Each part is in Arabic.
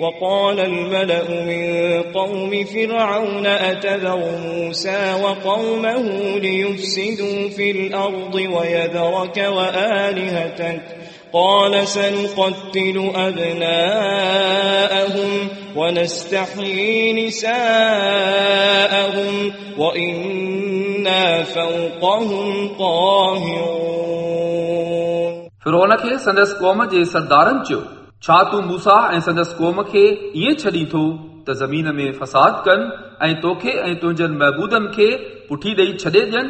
وقال الملأ من قوم فرعون أتذر موسى وقومه ليفسدوا في الأرض ويذرك وآلهتك؟ قال سنقتل أبناءهم ونستحيي نساءهم وإنا فوقهم قاهرون. فرعون کي سندس قوم جي سردارن چيو छा तूं मूसा ऐं संदसि क़ौम खे ईअं छॾी थो त ज़मीन में फसाद कनि ऐं तोखे ऐं तुंहिंजनि महबूदनि खे पुठी ॾेई छॾे ॾियनि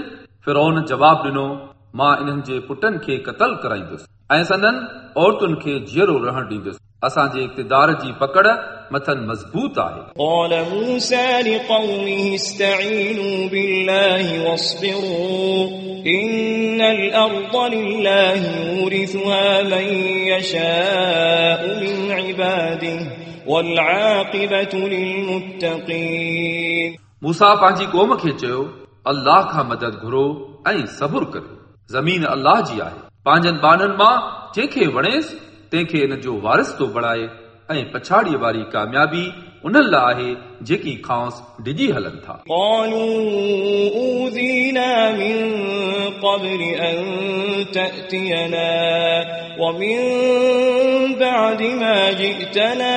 फिरोन जवाबु ॾिनो मां इन्हनि जे पुटनि खे क़तल कराईंदुसि ऐं संदनि औरतुनि खे जीअरो रहण ॾींदुसि असांजे इक़्तिदार जी पकड़ मथनि मज़बूत आहे قال موسى لقومه استعينوا بالله واصبروا إن الأرض لله يورثها من يشاء من عباده والعاقبة للمتقين मूसा पंहिंजी क़ौम खे चयो अल्लाह खां मदद घुरो ऐं सबुर करियो ज़मीन अल्लाह जी आहे पंहिंजनि बाननि मां जंहिंखे वणेसि तंहिंखे इन जो वारिस थो बणाए ऐं पछाड़ीअ वारी कामयाबी उन्हनि लाइ आहे जेकी खांसि डिॼी हलनि था قالوا أوذينا من قبل أن تأتينا ومن بعد ما جئتنا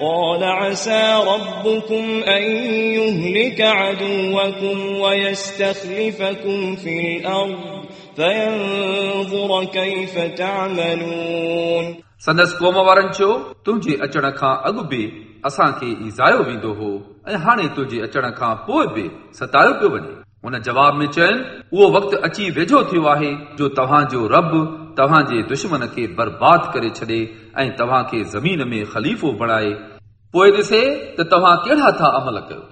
قال عسى ربكم أن يهلك عدوكم ويستخلفكم في الأرض فينظر كيف تعملون संदसि क़ौम वारनि चयो तुंहिंजे अचण खां अॻु बि असांखे ईज़ायो वेंदो हो ऐं हाणे तुंहिंजे अचण खां पोइ बि सतायो पियो वञे हुन जवाब में चयनि उहो वक़्तु अची वेझो थियो आहे जो तव्हांजो रब तव्हांजे दुश्मन खे बर्बाद करे छॾे ऐं तव्हांखे ज़मीन में ख़लीफ़ो बणाए पोइ ॾिसे त तव्हां कहिड़ा था अमल कयो